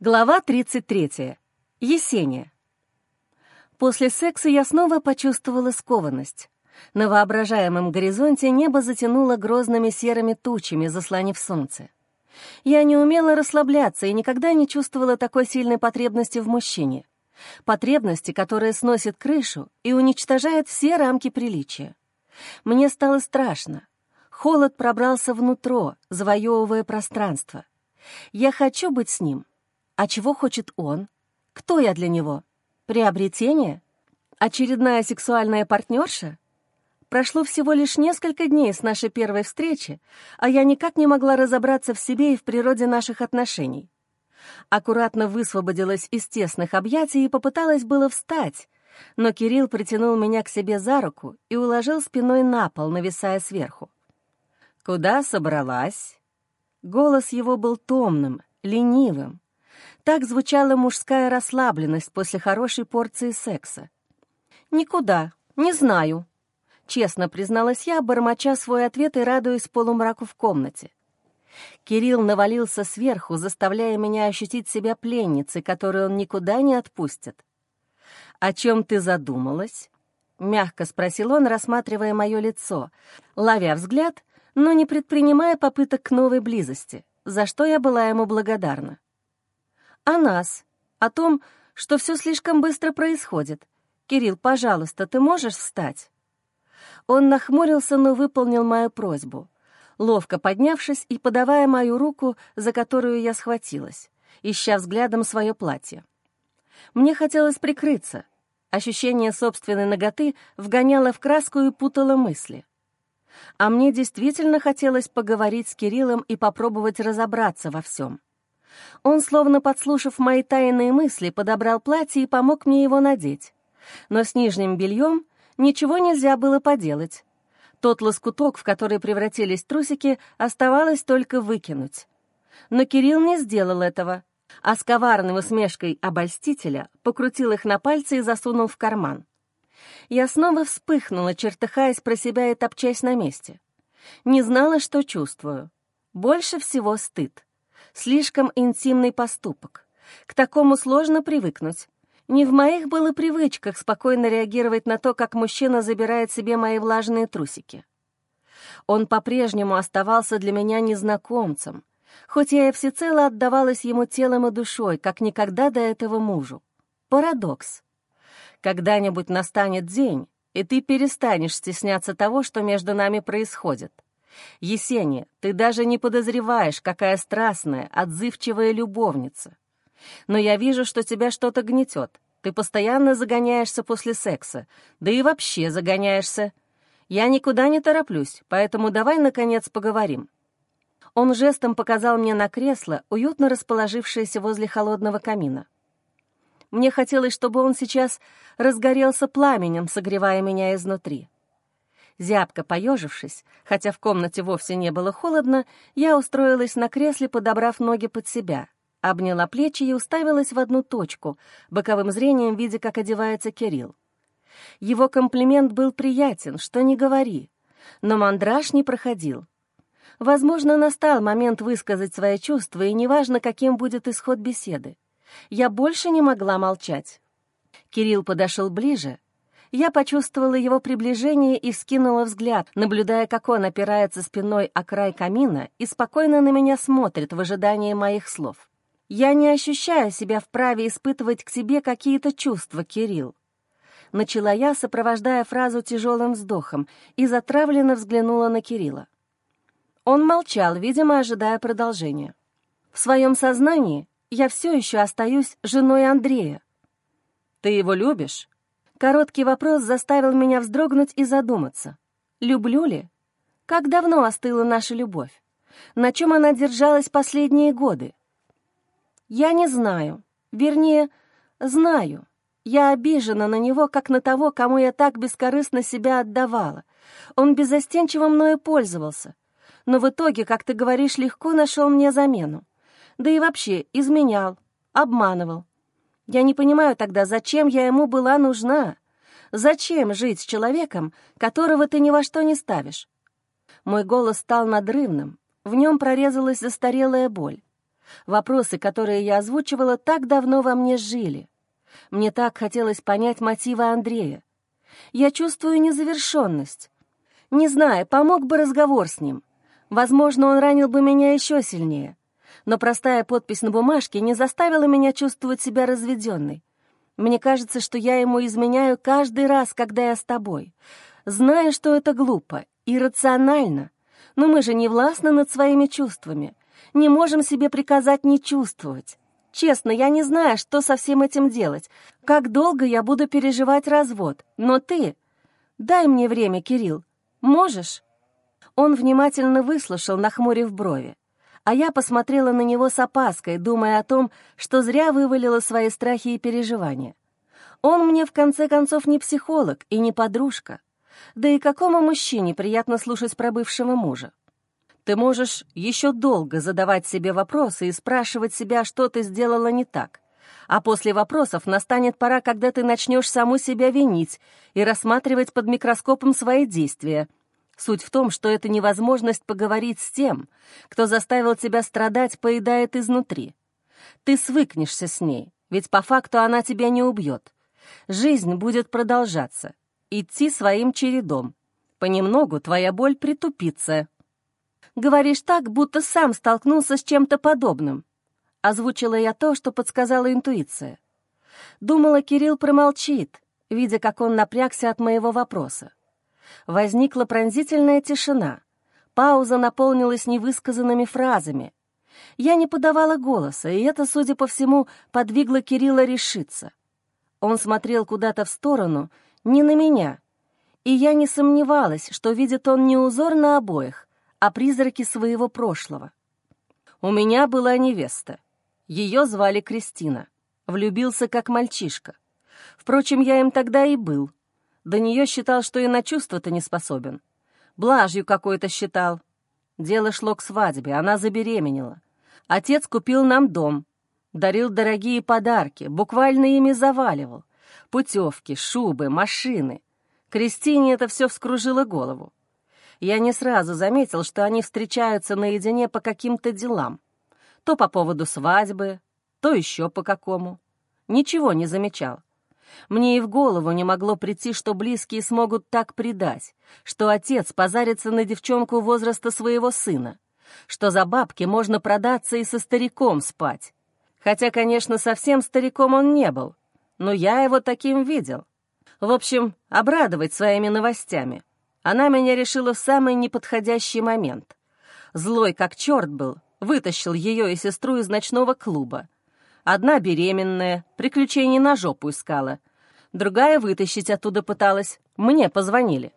Глава 33. Есения. После секса я снова почувствовала скованность. На воображаемом горизонте небо затянуло грозными серыми тучами, заслонив солнце. Я не умела расслабляться и никогда не чувствовала такой сильной потребности в мужчине. Потребности, которая сносит крышу и уничтожает все рамки приличия. Мне стало страшно. Холод пробрался внутрь, завоевывая пространство. Я хочу быть с ним, а чего хочет он? Кто я для него? Приобретение? Очередная сексуальная партнерша? Прошло всего лишь несколько дней с нашей первой встречи, а я никак не могла разобраться в себе и в природе наших отношений. Аккуратно высвободилась из тесных объятий и попыталась было встать, но Кирилл притянул меня к себе за руку и уложил спиной на пол, нависая сверху. «Куда собралась?» Голос его был томным, ленивым. Так звучала мужская расслабленность после хорошей порции секса. «Никуда, не знаю», — честно призналась я, бормоча свой ответ и радуясь полумраку в комнате. Кирилл навалился сверху, заставляя меня ощутить себя пленницей, которую он никуда не отпустит. «О чем ты задумалась?» — мягко спросил он, рассматривая мое лицо, ловя взгляд, но не предпринимая попыток к новой близости, за что я была ему благодарна о нас, о том, что все слишком быстро происходит. Кирилл, пожалуйста, ты можешь встать?» Он нахмурился, но выполнил мою просьбу, ловко поднявшись и подавая мою руку, за которую я схватилась, ища взглядом свое платье. Мне хотелось прикрыться. Ощущение собственной ноготы вгоняло в краску и путало мысли. А мне действительно хотелось поговорить с Кириллом и попробовать разобраться во всем. Он, словно подслушав мои тайные мысли, подобрал платье и помог мне его надеть. Но с нижним бельем ничего нельзя было поделать. Тот лоскуток, в который превратились трусики, оставалось только выкинуть. Но Кирилл не сделал этого, а с коварной усмешкой обольстителя покрутил их на пальце и засунул в карман. Я снова вспыхнула, чертыхаясь про себя и топчась на месте. Не знала, что чувствую. Больше всего стыд. Слишком интимный поступок. К такому сложно привыкнуть. Не в моих было привычках спокойно реагировать на то, как мужчина забирает себе мои влажные трусики. Он по-прежнему оставался для меня незнакомцем, хоть я и всецело отдавалась ему телом и душой, как никогда до этого мужу. Парадокс. Когда-нибудь настанет день, и ты перестанешь стесняться того, что между нами происходит. Есения, ты даже не подозреваешь, какая страстная, отзывчивая любовница. Но я вижу, что тебя что-то гнетет. Ты постоянно загоняешься после секса, да и вообще загоняешься. Я никуда не тороплюсь, поэтому давай, наконец, поговорим». Он жестом показал мне на кресло, уютно расположившееся возле холодного камина. Мне хотелось, чтобы он сейчас разгорелся пламенем, согревая меня изнутри. Зябко поежившись, хотя в комнате вовсе не было холодно, я устроилась на кресле, подобрав ноги под себя, обняла плечи и уставилась в одну точку, боковым зрением видя, как одевается Кирилл. Его комплимент был приятен, что не говори, но мандраж не проходил. Возможно, настал момент высказать свои чувства, и неважно, каким будет исход беседы. Я больше не могла молчать. Кирилл подошел ближе, я почувствовала его приближение и скинула взгляд, наблюдая, как он опирается спиной о край камина и спокойно на меня смотрит в ожидании моих слов. «Я не ощущаю себя вправе испытывать к тебе какие-то чувства, Кирилл». Начала я, сопровождая фразу тяжелым вздохом, и затравленно взглянула на Кирилла. Он молчал, видимо, ожидая продолжения. В своем сознании я все еще остаюсь женой Андрея. «Ты его любишь?» Короткий вопрос заставил меня вздрогнуть и задуматься. Люблю ли? Как давно остыла наша любовь? На чем она держалась последние годы? Я не знаю. Вернее, знаю. Я обижена на него, как на того, кому я так бескорыстно себя отдавала. Он безостенчиво мною пользовался. Но в итоге, как ты говоришь, легко нашел мне замену. Да и вообще изменял, обманывал. Я не понимаю тогда, зачем я ему была нужна. Зачем жить с человеком, которого ты ни во что не ставишь? Мой голос стал надрывным, в нем прорезалась застарелая боль. Вопросы, которые я озвучивала, так давно во мне жили. Мне так хотелось понять мотивы Андрея. Я чувствую незавершенность. Не знаю, помог бы разговор с ним. Возможно, он ранил бы меня еще сильнее. Но простая подпись на бумажке не заставила меня чувствовать себя разведенной. Мне кажется, что я ему изменяю каждый раз, когда я с тобой. Знаю, что это глупо, иррационально, но мы же не властны над своими чувствами. Не можем себе приказать не чувствовать. Честно, я не знаю, что со всем этим делать, как долго я буду переживать развод. Но ты... Дай мне время, Кирилл. Можешь?» Он внимательно выслушал, нахмурив брови. А я посмотрела на него с опаской, думая о том, что зря вывалила свои страхи и переживания. Он мне, в конце концов, не психолог и не подружка. Да и какому мужчине приятно слушать про бывшего мужа? Ты можешь еще долго задавать себе вопросы и спрашивать себя, что ты сделала не так. А после вопросов настанет пора, когда ты начнешь саму себя винить и рассматривать под микроскопом свои действия. Суть в том, что эта невозможность поговорить с тем, кто заставил тебя страдать, поедает изнутри. Ты свыкнешься с ней, ведь по факту она тебя не убьет. Жизнь будет продолжаться, идти своим чередом. Понемногу твоя боль притупится, Говоришь так, будто сам столкнулся с чем-то подобным. Озвучила я то, что подсказала интуиция. Думала, Кирилл промолчит, видя, как он напрягся от моего вопроса. Возникла пронзительная тишина. Пауза наполнилась невысказанными фразами. Я не подавала голоса, и это, судя по всему, подвигло Кирилла решиться. Он смотрел куда-то в сторону, не на меня, и я не сомневалась, что видит он не узор на обоях, о призраке своего прошлого. У меня была невеста. Ее звали Кристина. Влюбился как мальчишка. Впрочем, я им тогда и был. До нее считал, что и на чувства-то не способен. Блажью какой-то считал. Дело шло к свадьбе, она забеременела. Отец купил нам дом, дарил дорогие подарки, буквально ими заваливал. Путевки, шубы, машины. Кристине это все вскружило голову я не сразу заметил, что они встречаются наедине по каким-то делам. То по поводу свадьбы, то еще по какому. Ничего не замечал. Мне и в голову не могло прийти, что близкие смогут так предать, что отец позарится на девчонку возраста своего сына, что за бабки можно продаться и со стариком спать. Хотя, конечно, совсем стариком он не был, но я его таким видел. В общем, обрадовать своими новостями. Она меня решила в самый неподходящий момент. Злой как черт был, вытащил ее и сестру из ночного клуба. Одна беременная, приключений на жопу искала. Другая вытащить оттуда пыталась. Мне позвонили.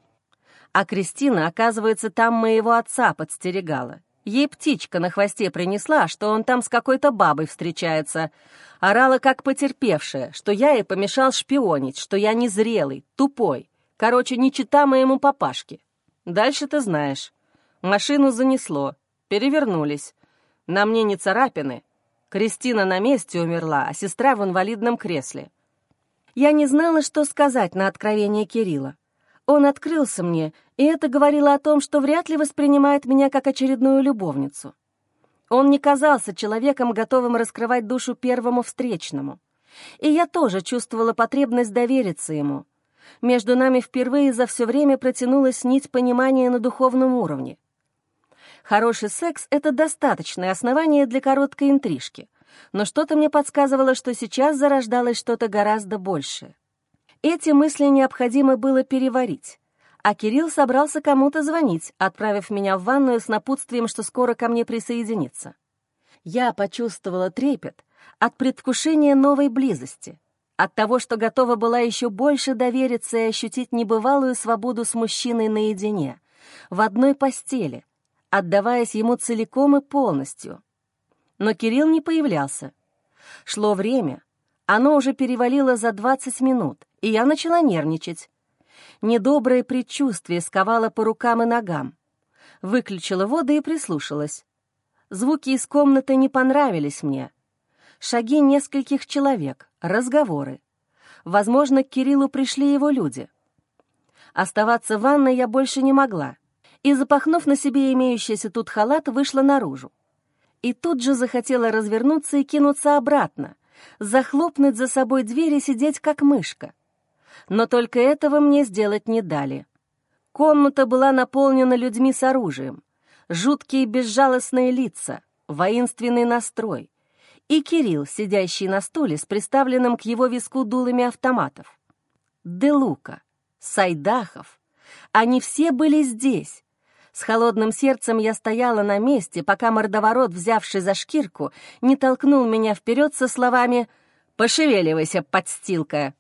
А Кристина, оказывается, там моего отца подстерегала. Ей птичка на хвосте принесла, что он там с какой-то бабой встречается. Орала, как потерпевшая, что я ей помешал шпионить, что я незрелый, тупой. Короче, не чита моему папашке. Дальше ты знаешь. Машину занесло, перевернулись. На мне не царапины. Кристина на месте умерла, а сестра в инвалидном кресле. Я не знала, что сказать на откровение Кирилла. Он открылся мне, и это говорило о том, что вряд ли воспринимает меня как очередную любовницу. Он не казался человеком, готовым раскрывать душу первому встречному. И я тоже чувствовала потребность довериться ему, между нами впервые за все время протянулась нить понимания на духовном уровне. Хороший секс — это достаточное основание для короткой интрижки, но что-то мне подсказывало, что сейчас зарождалось что-то гораздо большее. Эти мысли необходимо было переварить, а Кирилл собрался кому-то звонить, отправив меня в ванную с напутствием, что скоро ко мне присоединится. Я почувствовала трепет от предвкушения новой близости — от того, что готова была еще больше довериться и ощутить небывалую свободу с мужчиной наедине, в одной постели, отдаваясь ему целиком и полностью. Но Кирилл не появлялся. Шло время, оно уже перевалило за 20 минут, и я начала нервничать. Недоброе предчувствие сковало по рукам и ногам. Выключила воду и прислушалась. Звуки из комнаты не понравились мне — шаги нескольких человек, разговоры. Возможно, к Кириллу пришли его люди. Оставаться в ванной я больше не могла, и, запахнув на себе имеющийся тут халат, вышла наружу. и тут же захотела развернуться и кинуться обратно, захлопнуть за собой дверь и сидеть как мышка. Но только этого мне сделать не дали. Комната была наполнена людьми с оружием, жуткие безжалостные лица, воинственный настрой и Кирилл, сидящий на стуле с приставленным к его виску дулами автоматов. Делука, Сайдахов, они все были здесь. С холодным сердцем я стояла на месте, пока мордоворот, взявший за шкирку, не толкнул меня вперед со словами «Пошевеливайся, подстилка!»